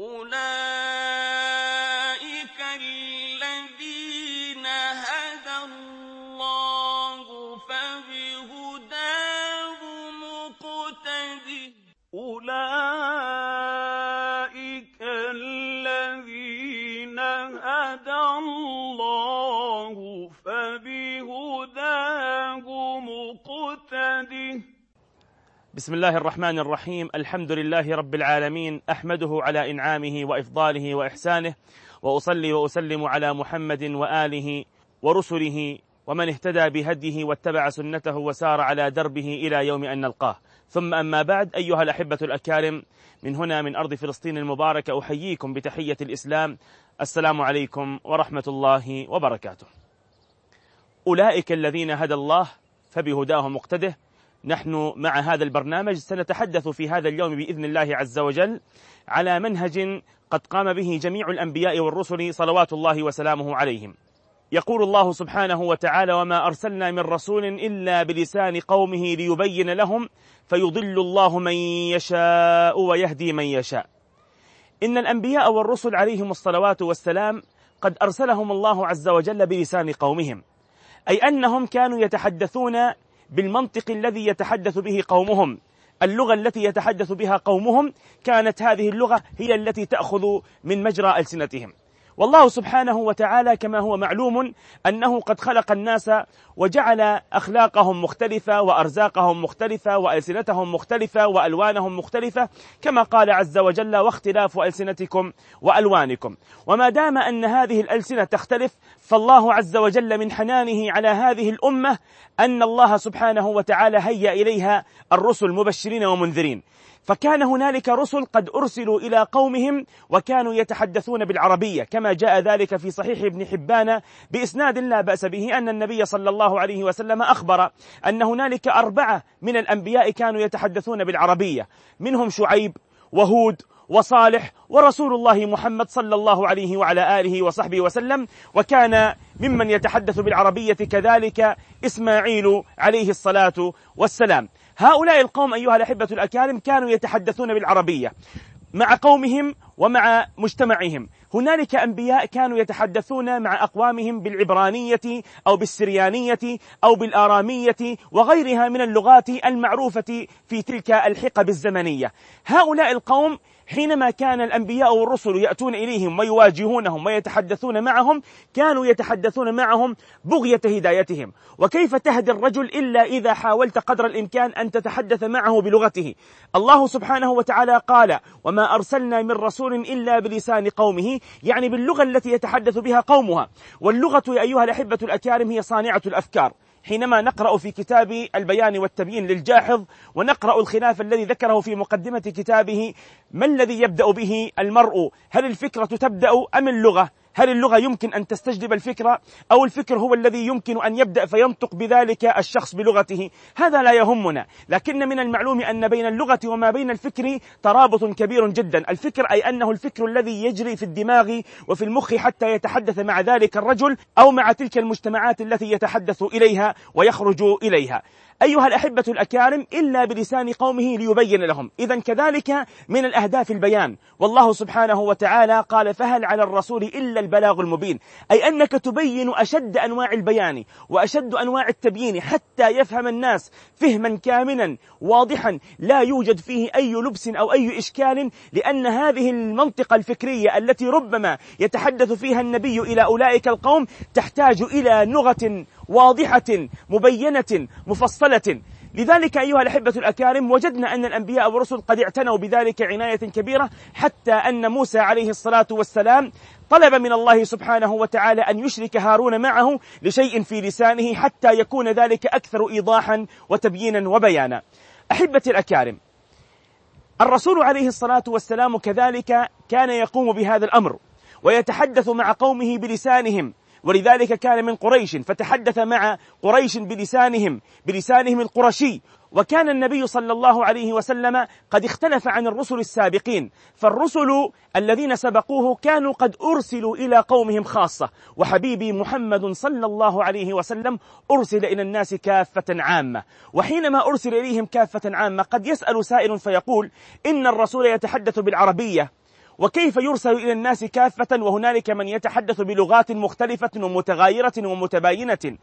أُولَٰئِكَ بسم الله الرحمن الرحيم الحمد لله رب العالمين أحمده على إنعامه وإفضاله وإحسانه وأصلي وأسلم على محمد وآله ورسله ومن اهتدى بهديه واتبع سنته وسار على دربه إلى يوم أن نلقاه ثم أما بعد أيها الأحبة الأكارم من هنا من أرض فلسطين المباركة أحييكم بتحية الإسلام السلام عليكم ورحمة الله وبركاته أولئك الذين هدى الله فبهداه مقتده نحن مع هذا البرنامج سنتحدث في هذا اليوم بإذن الله عز وجل على منهج قد قام به جميع الأنبياء والرسل صلوات الله وسلامه عليهم. يقول الله سبحانه وتعالى وما أرسلنا من رسول إلا بلسان قومه ليبين لهم فيضل الله من يشاء ويهدي من يشاء. إن الأنبياء والرسل عليهم الصلوات والسلام قد أرسلهم الله عز وجل بلسان قومهم أي أنهم كانوا يتحدثون بالمنطق الذي يتحدث به قومهم. اللغة التي يتحدث بها قومهم كانت هذه اللغة هي التي تأخذ من مجرى ألسنتهم. والله سبحانه وتعالى كما هو معلوم أنه قد خلق الناس وجعل أخلاقهم مختلفة وأرزاقهم مختلفة وألسنتهم مختلفة وألوانهم مختلفة كما قال عز وجل واختلاف ألسنتكم وألوانكم وما دام أن هذه الألسنة تختلف فالله عز وجل من حنانه على هذه الأمة أن الله سبحانه وتعالى هيأ إليها الرسل مبشرين ومنذرين. فكان هنالك رسل قد أرسلوا إلى قومهم وكانوا يتحدثون بالعربية كما جاء ذلك في صحيح ابن حبان بإسناد لا بأس به أن النبي صلى الله عليه وسلم أخبر أن هنالك أربعة من الأنبياء كانوا يتحدثون بالعربية منهم شعيب وهود وصالح ورسول الله محمد صلى الله عليه وعلى آله وصحبه وسلم وكان ممن يتحدث بالعربية كذلك إسماعيل عليه الصلاة والسلام. هؤلاء القوم أيها الأحبة الأكارم كانوا يتحدثون بالعربية مع قومهم ومع مجتمعهم. هنالك أنبياء كانوا يتحدثون مع أقوامهم بالعبرانية أو بالسريانية أو بالآرامية وغيرها من اللغات المعروفة في تلك الحقب الزمنية. هؤلاء القوم حينما كان الأنبياء والرسل يأتون إليهم ويواجهونهم ويتحدثون معهم كانوا يتحدثون معهم بغية هدايتهم. وكيف تهدي الرجل إلا إذا حاولت قدر الإمكان أن تتحدث معه بلغته؟ الله سبحانه وتعالى قال وما أرسلنا من رسول إلا بلسان قومه. يعني باللغة التي يتحدث بها قومها. واللغة يا أيها الأحبة الأكارم هي صانعة الأفكار. حينما نقرأ في كتاب البيان والتبيين للجاحظ ونقرأ الخلاف الذي ذكره في مقدمة كتابه ما الذي يبدأ به المرء؟ هل الفكرة تبدأ أم اللغة؟ هل اللغة يمكن أن تستجلب الفكرة أو الفكر هو الذي يمكن أن يبدأ فينطق بذلك الشخص بلغته؟ هذا لا يهمنا لكن من المعلوم أن بين اللغة وما بين الفكر ترابط كبير جدا. الفكر أي أنه الفكر الذي يجري في الدماغ وفي المخ حتى يتحدث مع ذلك الرجل أو مع تلك المجتمعات التي يتحدث إليها ويخرج إليها. أيها الأحبة الأكارم إلا بلسان قومه ليبين لهم. إذا كذلك من الأهداف البيان. والله سبحانه وتعالى قال فهل على الرسول إلا البلاغ المبين. أي أنك تبين أشد أنواع البيان وأشد أنواع التبيين حتى يفهم الناس فهما كاملا واضحا. لا يوجد فيه أي لبس أو أي إشكال لأن هذه المنطقة الفكرية التي ربما يتحدث فيها النبي إلى أولئك القوم تحتاج إلى لغة واضحة مبينة مفصلة. لذلك أيها الأحبة الأكارم وجدنا أن الأنبياء والرسل قد اعتنوا بذلك عناية كبيرة حتى أن موسى عليه الصلاة والسلام طلب من الله سبحانه وتعالى أن يشرك هارون معه لشيء في لسانه حتى يكون ذلك أكثر إيضاحا وتبيينا وبيانا. أحبتي الأكارم الرسول عليه الصلاة والسلام كذلك كان يقوم بهذا الأمر ويتحدث مع قومه بلسانهم ولذلك كان من قريش فتحدث مع قريش بلسانهم بلسانهم القرشي. وكان النبي صلى الله عليه وسلم قد اختلف عن الرسل السابقين. فالرسل الذين سبقوه كانوا قد أرسلوا إلى قومهم خاصة. وحبيبي محمد صلى الله عليه وسلم أرسل إلى الناس كافة عامة. وحينما أرسل إليهم كافة عامة قد يسأل سائل فيقول إن الرسول يتحدث بالعربية. وكيف يرسل إلى الناس كافة وهنالك من يتحدث بلغات مختلفة ومتغايرة ومتباينة.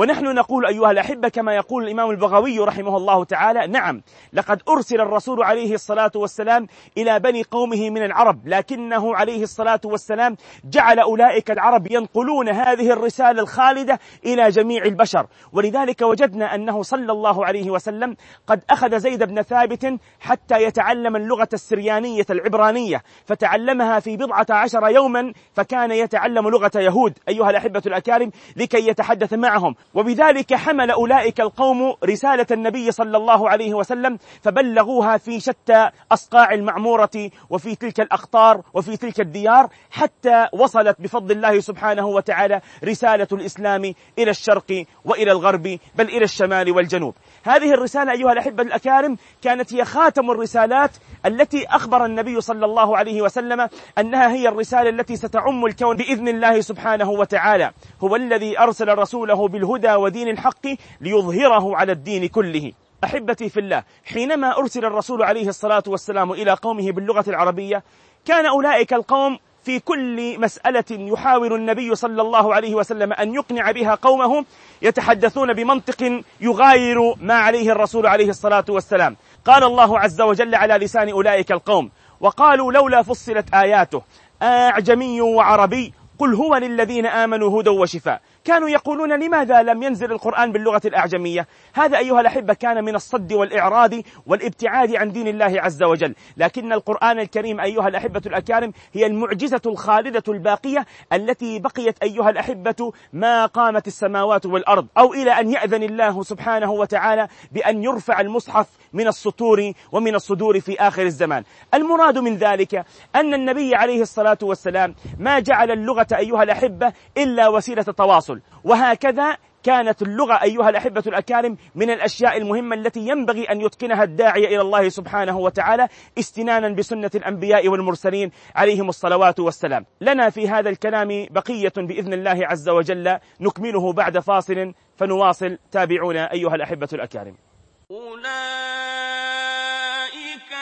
ونحن نقول أيها الأحبة كما يقول الإمام البغوي رحمه الله تعالى نعم لقد أرسل الرسول عليه الصلاة والسلام إلى بني قومه من العرب لكنه عليه الصلاة والسلام جعل أولئك العرب ينقلون هذه الرسالة الخالدة إلى جميع البشر. ولذلك وجدنا أنه صلى الله عليه وسلم قد أخذ زيد بن ثابت حتى يتعلم اللغة السريانية العبرانية فتعلمها في بضعة عشر يوما فكان يتعلم لغة يهود. أيها الأحبة الأكارم لكي يتحدث معهم. وبذلك حمل أولئك القوم رسالة النبي صلى الله عليه وسلم فبلغوها في شتى أصقاع المعمورة وفي تلك الأقطار وفي تلك الديار حتى وصلت بفضل الله سبحانه وتعالى رسالة الإسلام إلى الشرق وإلى الغرب بل إلى الشمال والجنوب. هذه الرسالة أيها الأحبة الأكارم كانت هي خاتم الرسالات التي أخبر النبي صلى الله عليه وسلم أنها هي الرسالة التي ستعم الكون بإذن الله سبحانه وتعالى. هو الذي أرسل رسوله بالهدى ودين الحق ليظهره على الدين كله. أحبتي في الله حينما أرسل الرسول عليه الصلاة والسلام إلى قومه باللغة العربية كان أولئك القوم في كل مسألة يحاول النبي صلى الله عليه وسلم أن يقنع بها قومه يتحدثون بمنطق يغاير ما عليه الرسول عليه الصلاة والسلام. قال الله عز وجل على لسان أولئك القوم وقالوا لولا فصلت آياته أعجمي وعربي قل هو للذين آمنوا هدى وشفاء. كانوا يقولون لماذا لم ينزل القرآن باللغة الأعجمية؟ هذا أيها الأحبة كان من الصد والإعراض والابتعاد عن دين الله عز وجل. لكن القرآن الكريم أيها الأحبة الأكارم هي المعجزة الخالدة الباقية التي بقيت أيها الأحبة ما قامت السماوات والأرض أو إلى أن يأذن الله سبحانه وتعالى بأن يرفع المصحف من السطور ومن الصدور في آخر الزمان. المراد من ذلك أن النبي عليه الصلاة والسلام ما جعل اللغة أيها الأحبة إلا وسيلة تواصل وهكذا كانت اللغة أيها الأحبة الأكارم من الأشياء المهمة التي ينبغي أن يتقنها الداعية إلى الله سبحانه وتعالى استنانا بسنة الأنبياء والمرسلين عليهم الصلوات والسلام. لنا في هذا الكلام بقية بإذن الله عز وجل نكمله بعد فاصل فنواصل تابعونا أيها الأحبة الأكارم. أولئك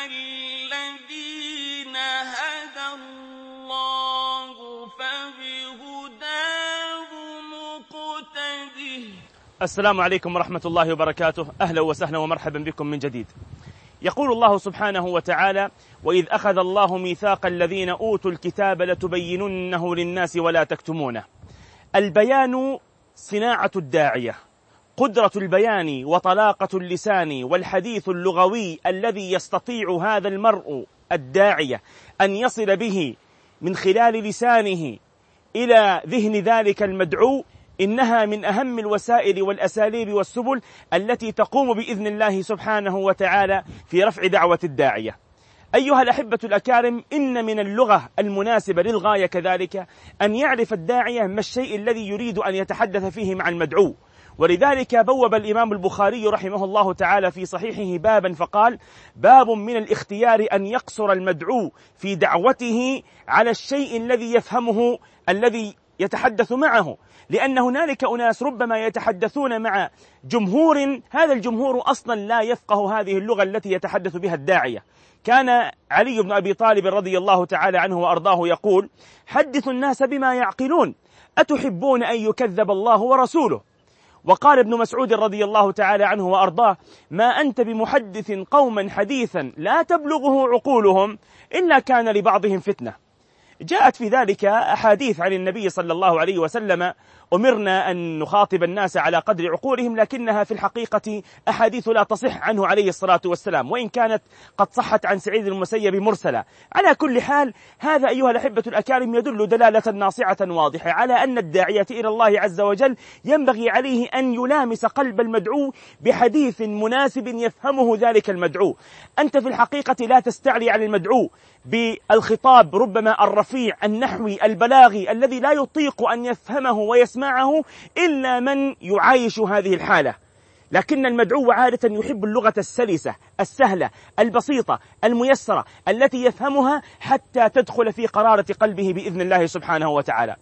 الذين هدى الله فبهداه مقتده. السلام عليكم ورحمة الله وبركاته. أهلا وسهلا ومرحبا بكم من جديد. يقول الله سبحانه وتعالى وإذ أخذ الله ميثاق الذين أوتوا الكتاب لتبيننه للناس ولا تكتمونه. البيان صناعة الداعية. قدرة البيان وطلاقة اللسان والحديث اللغوي الذي يستطيع هذا المرء الداعية أن يصل به من خلال لسانه إلى ذهن ذلك المدعو إنها من أهم الوسائل والأساليب والسبل التي تقوم بإذن الله سبحانه وتعالى في رفع دعوة الداعية. أيها الأحبة الأكارم إن من اللغة المناسبة للغاية كذلك أن يعرف الداعية ما الشيء الذي يريد أن يتحدث فيه مع المدعو. ولذلك بوب الإمام البخاري رحمه الله تعالى في صحيحه بابا فقال باب من الاختيار أن يقصر المدعو في دعوته على الشيء الذي يفهمه الذي يتحدث معه لأن هنالك أناس ربما يتحدثون مع جمهور هذا الجمهور أصلا لا يفقه هذه اللغة التي يتحدث بها الداعية. كان علي بن أبي طالب رضي الله تعالى عنه وأرضاه يقول حدثوا الناس بما يعقلون أتحبون أن يكذب الله ورسوله؟ وقال ابن مسعود رضي الله تعالى عنه وأرضاه ما أنت بمحدث قوما حديثا لا تبلغه عقولهم إلا كان لبعضهم فتنة. جاءت في ذلك أحاديث عن النبي صلى الله عليه وسلم أمرنا أن نخاطب الناس على قدر عقولهم لكنها في الحقيقة أحاديث لا تصح عنه عليه الصلاة والسلام وإن كانت قد صحت عن سعيد المسيب مرسلة على كل حال هذا أيها الأحبة الأكارم يدل دلالة ناصعة واضحة على أن الداعية إلى الله عز وجل ينبغي عليه أن يلامس قلب المدعو بحديث مناسب يفهمه ذلك المدعو. أنت في الحقيقة لا تستعلي على المدعو. بالخطاب ربما الرفيع النحوي البلاغي الذي لا يطيق أن يفهمه ويسمعه إلا من يعايش هذه الحالة. لكن المدعو عادة يحب اللغة السلسة السهلة البسيطة الميسرة التي يفهمها حتى تدخل في قرارة قلبه بإذن الله سبحانه وتعالى.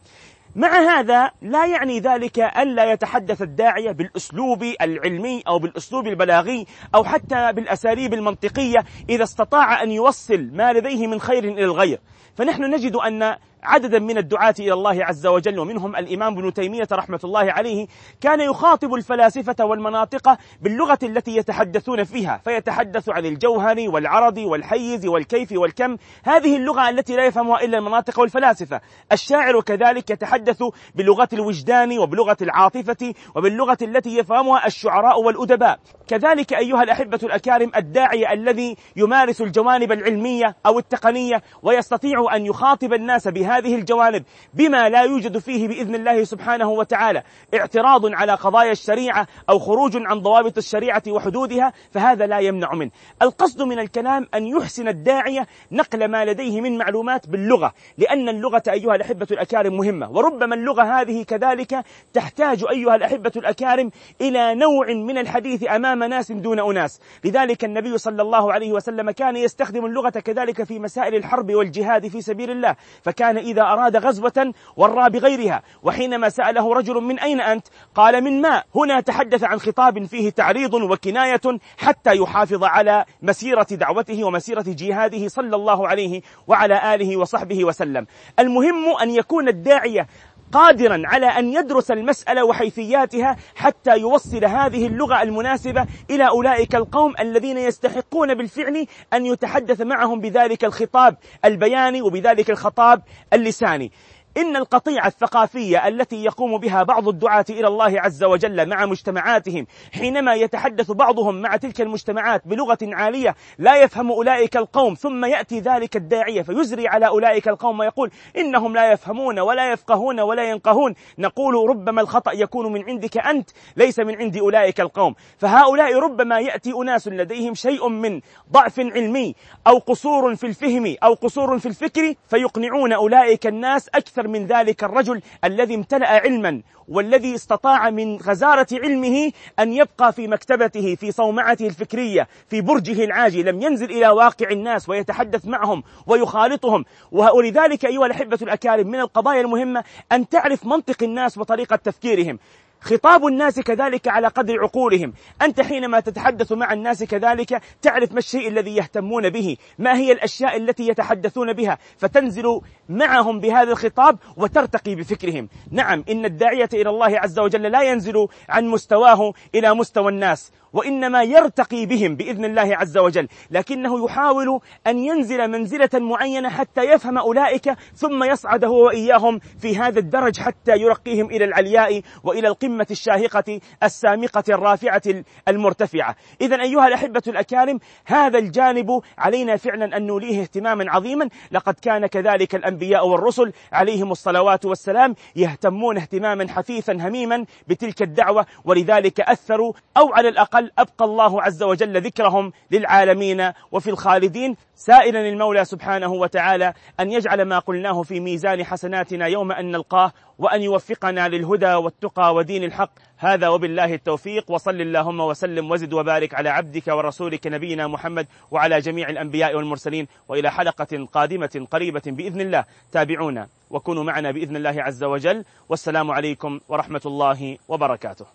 مع هذا لا يعني ذلك ألا يتحدث الداعية بالأسلوب العلمي أو بالأسلوب البلاغي أو حتى بالأساليب المنطقية إذا استطاع أن يوصل ما لديه من خير إلى الغير. فنحن نجد أن عددا من الدعاة إلى الله عز وجل ومنهم الإمام ابن تيمية رحمة الله عليه كان يخاطب الفلاسفة والمناطق باللغة التي يتحدثون فيها فيتحدث عن الجوهر والعرض والحيز والكيف والكم. هذه اللغة التي لا يفهمها إلا المناطق والفلاسفة. الشاعر كذلك يتحدث بلغة الوجدان وبلغة العاطفة وباللغة التي يفهمها الشعراء والأدباء. كذلك أيها الأحبة الأكارم الداعية الذي يمارس الجوانب العلمية أو التقنية ويستطيع أن يخاطب الناس بهذه الجوانب بما لا يوجد فيه بإذن الله سبحانه وتعالى اعتراض على قضايا الشريعة أو خروج عن ضوابط الشريعة وحدودها فهذا لا يمنع منه. القصد من الكلام أن يحسن الداعية نقل ما لديه من معلومات باللغة لأن اللغة أيها الأحبة الأكارم مهمة وربما اللغة هذه كذلك تحتاج أيها الأحبة الأكارم إلى نوع من الحديث أمام ناس دون أناس. لذلك النبي صلى الله عليه وسلم كان يستخدم اللغة كذلك في مسائل الحرب والجهاد في سبيل الله فكان إذا أراد غزوة ورى بغيرها. وحينما سأله رجل من أين أنت؟ قال من ماء هنا تحدث عن خطاب فيه تعريض وكناية حتى يحافظ على مسيرة دعوته ومسيرة جهاده صلى الله عليه وعلى آله وصحبه وسلم. المهم أن يكون الداعية قادرا على أن يدرس المسألة وحيثياتها حتى يوصل هذه اللغة المناسبة إلى أولئك القوم الذين يستحقون بالفعل أن يتحدث معهم بذلك الخطاب البياني وبذلك الخطاب اللساني. إن القطيعة الثقافية التي يقوم بها بعض الدعاة إلى الله عز وجل مع مجتمعاتهم حينما يتحدث بعضهم مع تلك المجتمعات بلغة عالية لا يفهم أولئك القوم ثم يأتي ذلك الداعية فيزري على أولئك القوم ويقول إنهم لا يفهمون ولا يفقهون ولا ينقهون. نقول ربما الخطأ يكون من عندك أنت ليس من عند أولئك القوم. فهؤلاء ربما يأتي أناس لديهم شيء من ضعف علمي أو قصور في الفهم أو قصور في الفكر فيقنعون أولئك الناس أكثر من ذلك الرجل الذي امتلأ علما والذي استطاع من غزارة علمه أن يبقى في مكتبته في صومعته الفكرية في برجه العاجي لم ينزل إلى واقع الناس ويتحدث معهم ويخالطهم. ولذلك أيها الأحبة الأكارم من القضايا المهمة أن تعرف منطق الناس وطريقة تفكيرهم. خطاب الناس كذلك على قدر عقولهم. أنت حينما تتحدث مع الناس كذلك تعرف ما الشيء الذي يهتمون به ما هي الأشياء التي يتحدثون بها. فتنزل معهم بهذا الخطاب وترتقي بفكرهم. نعم إن الداعية إلى الله عز وجل لا ينزل عن مستواه إلى مستوى الناس وإنما يرتقي بهم بإذن الله عز وجل. لكنه يحاول أن ينزل منزلة معينة حتى يفهم أولئك ثم يصعد هو وإياهم في هذا الدرج حتى يرقيهم إلى العلياء وإلى القمة الشاهقة السامقة الرافعة المرتفعة. إذا أيها الأحبة الأكارم هذا الجانب علينا فعلا أن نوليه اهتماما عظيما. لقد كان كذلك الأنبياء والرسل عليهم الصلوات والسلام يهتمون اهتماما حثيثا هميما بتلك الدعوة ولذلك أثروا أو على الأقل أبقى الله عز وجل ذكرهم للعالمين وفي الخالدين سائلا المولى سبحانه وتعالى أن يجعل ما قلناه في ميزان حسناتنا يوم أن نلقاه وأن يوفقنا للهدى والتقى ودين الحق. هذا وبالله التوفيق وصل اللهم وسلم وزد وبارك على عبدك ورسولك نبينا محمد وعلى جميع الأنبياء والمرسلين. وإلى حلقة قادمة قريبة بإذن الله. تابعونا وكونوا معنا بإذن الله عز وجل. والسلام عليكم ورحمة الله وبركاته.